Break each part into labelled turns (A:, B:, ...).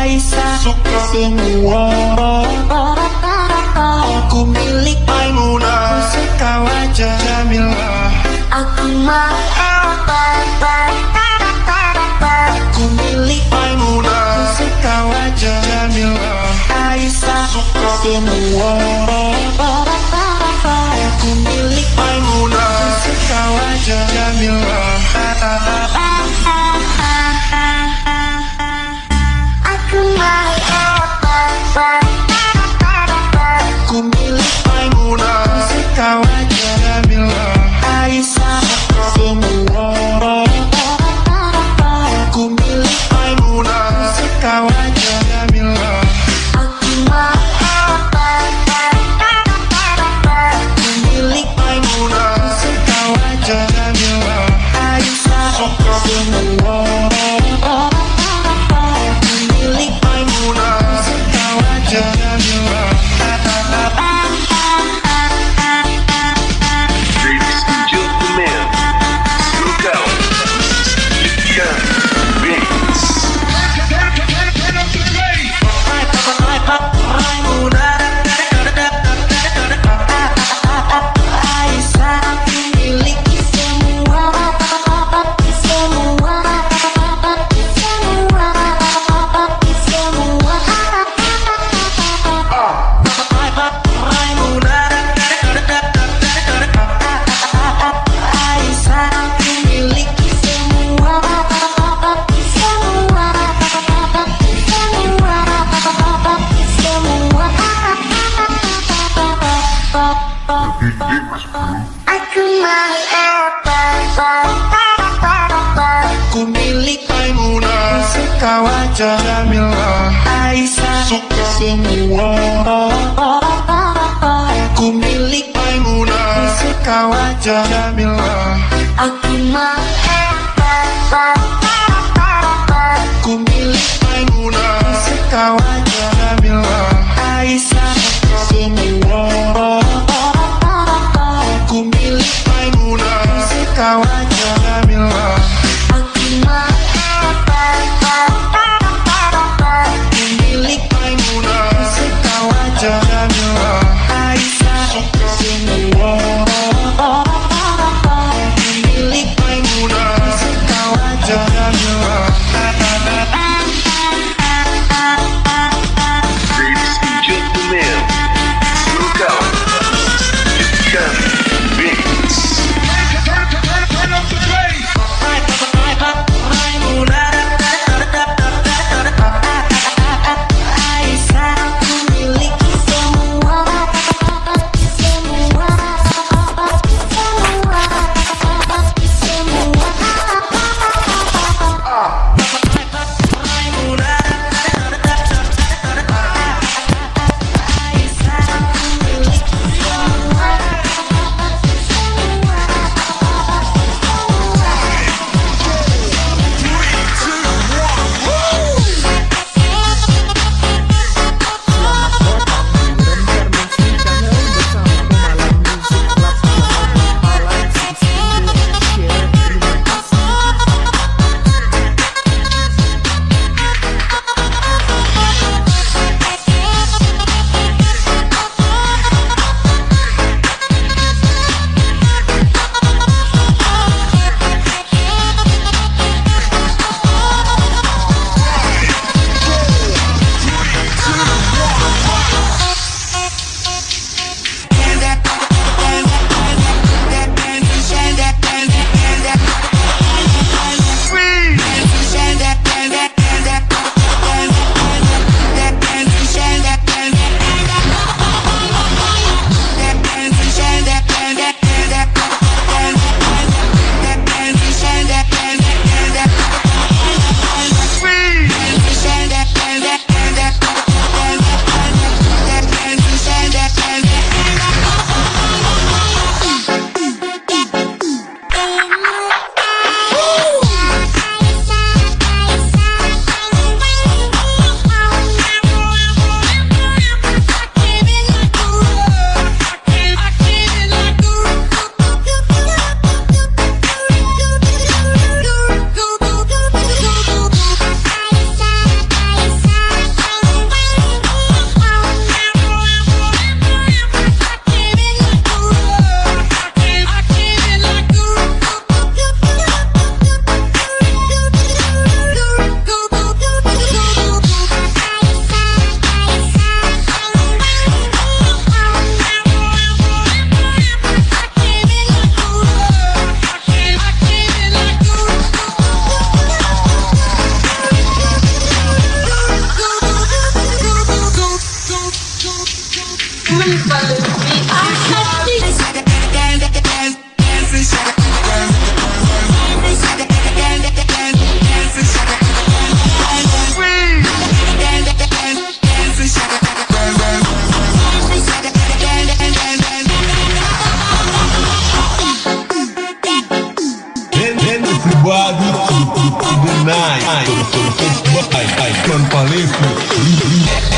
A: Raisa. Suka semua Aku milik Maimuna Suka wajah Jamila.
B: Aku mau
A: Aku milik Maimuna Suka wajah Jamila. Raisa. Suka semua Aku milik Maimuna Suka wajah Jamila. luna. Você tá lá que ela me love. kau aja milah
B: Aku mau
A: Ku milik Maimunah Kau
C: Ai, ai, ai, ai, ai, ai, ai, ai, ai, ai, ai, ai, ai, ai, ai, ai,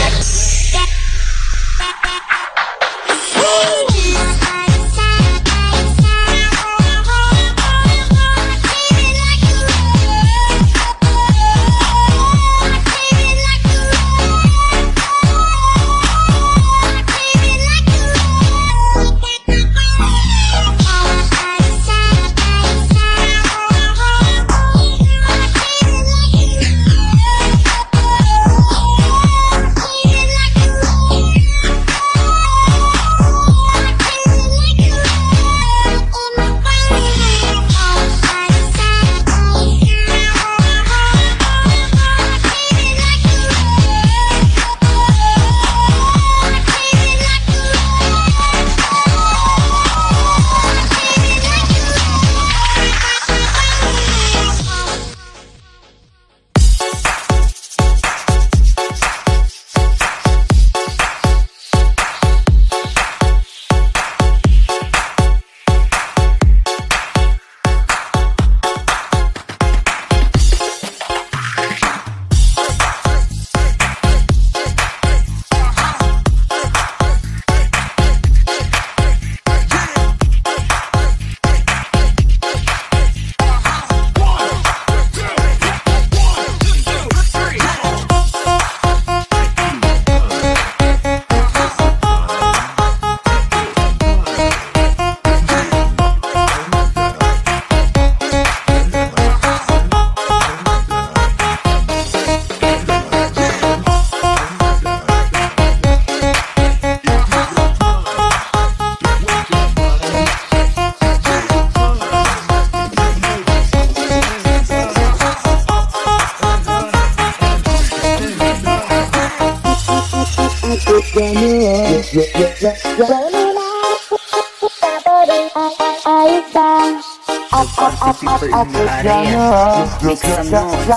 D: diarrea Make some noise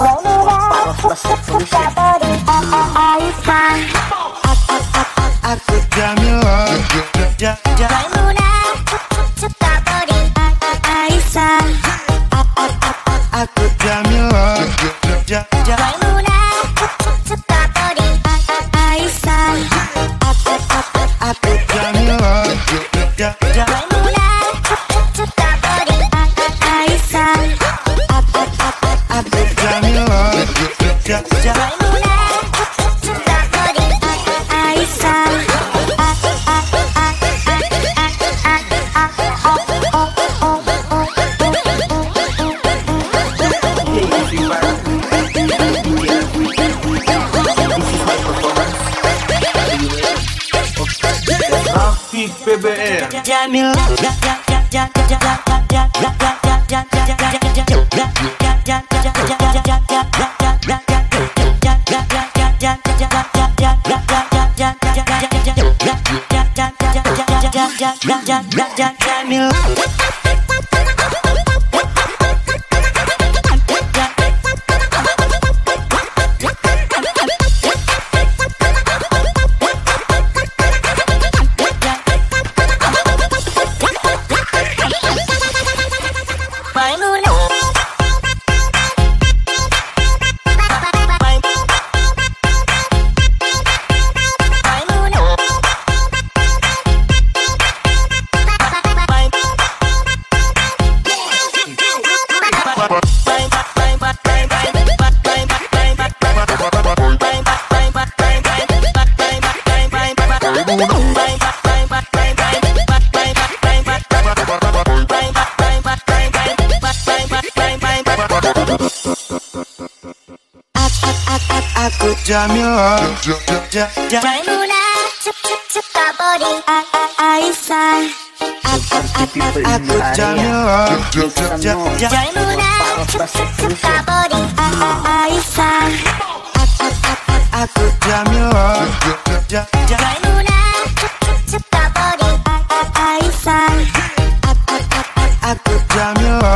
B: Are you fine? I
A: could you
B: up
E: Steve PBR.
B: Camila 젊은아 툭툭툭 가버린 아이살
D: I could turn you on.
B: 젊은아 툭툭툭 가버린 아이살 I could turn
A: you on.
B: 젊은아 툭툭툭 가버린 아이살 I could turn
A: you on.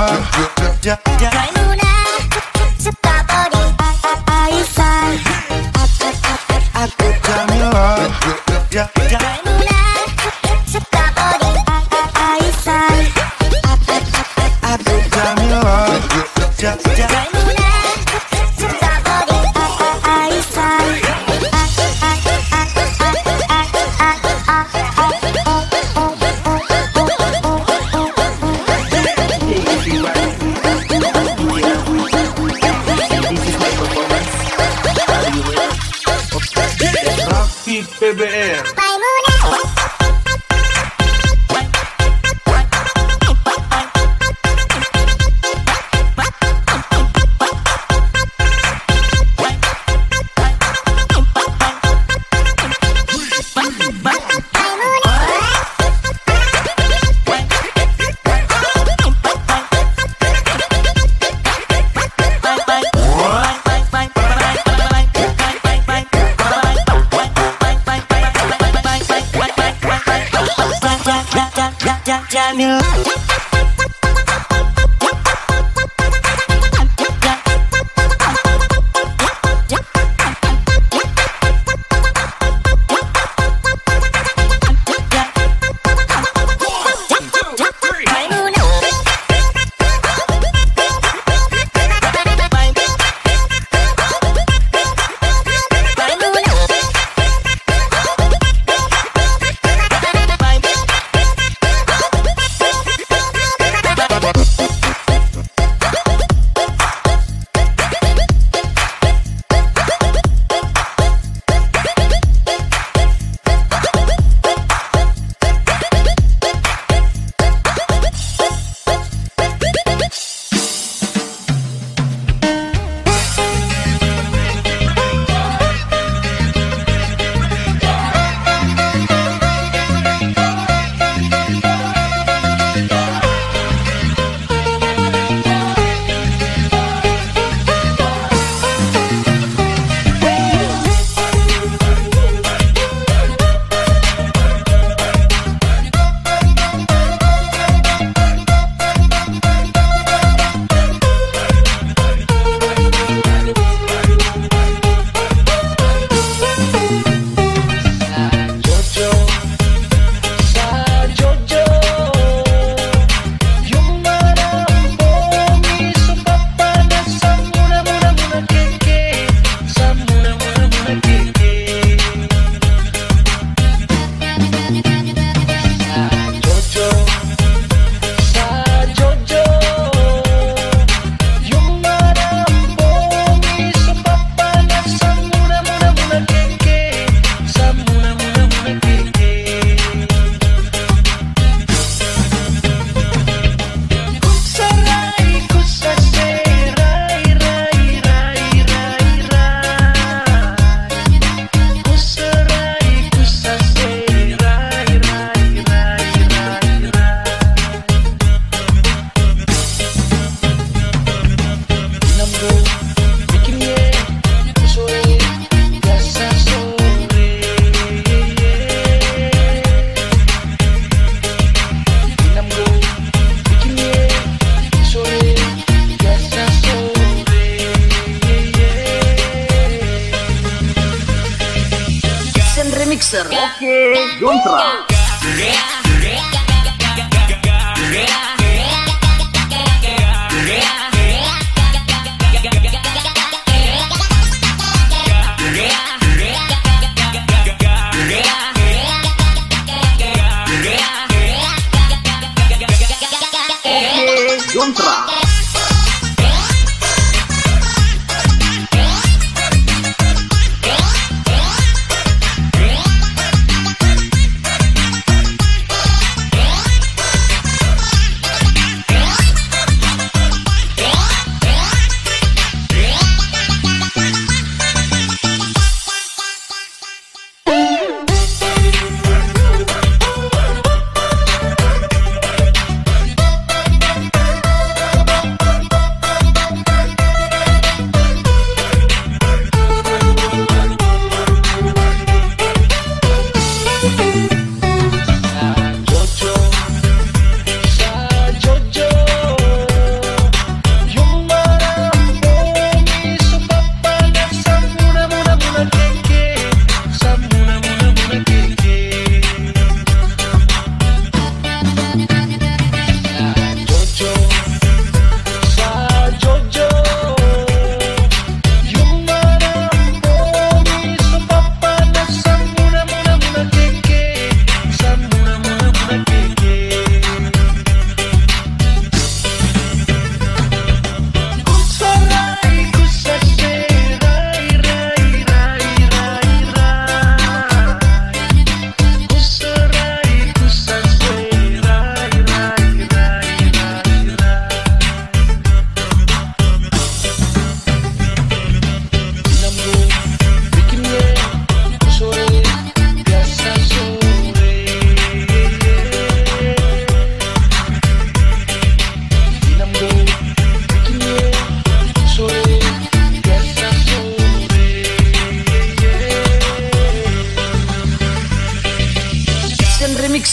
D: Cerro.
F: Okay.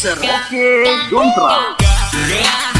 F: Okay, Kontra.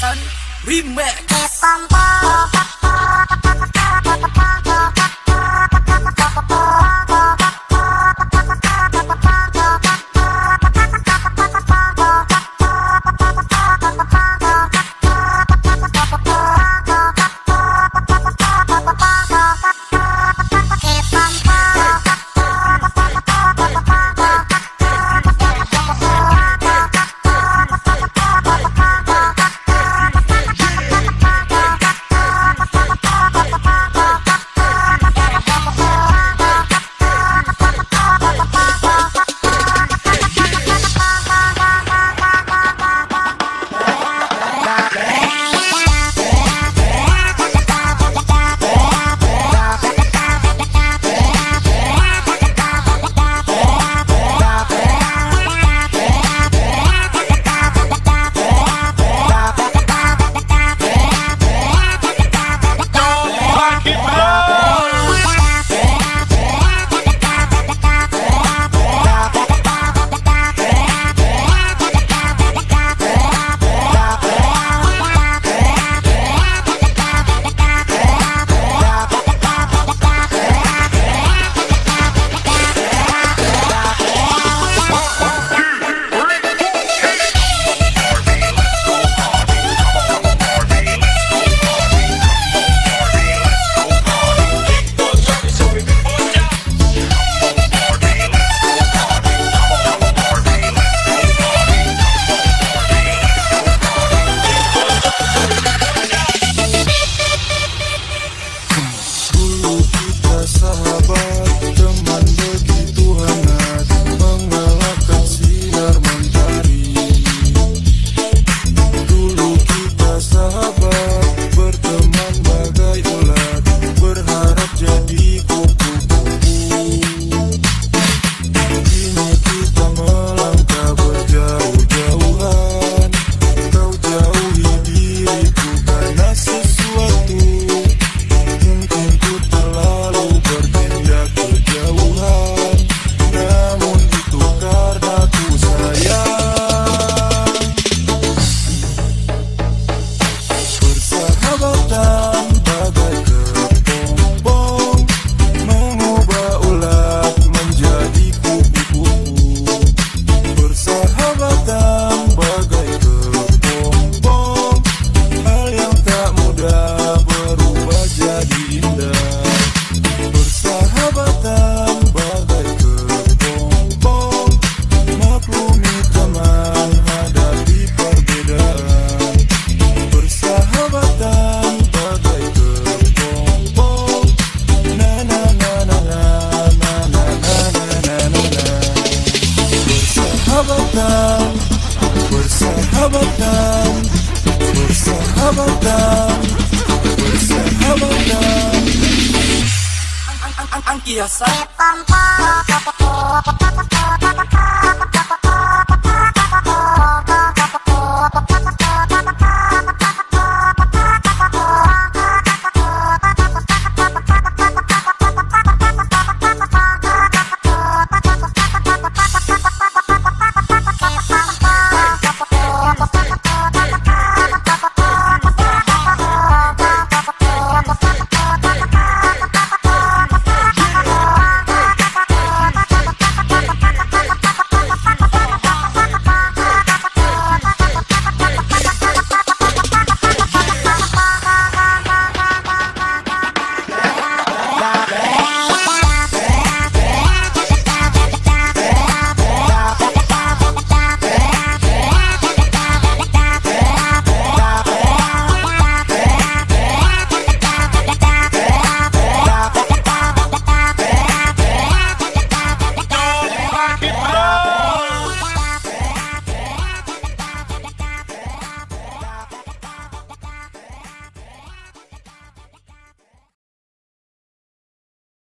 D: son Remix. Y yo.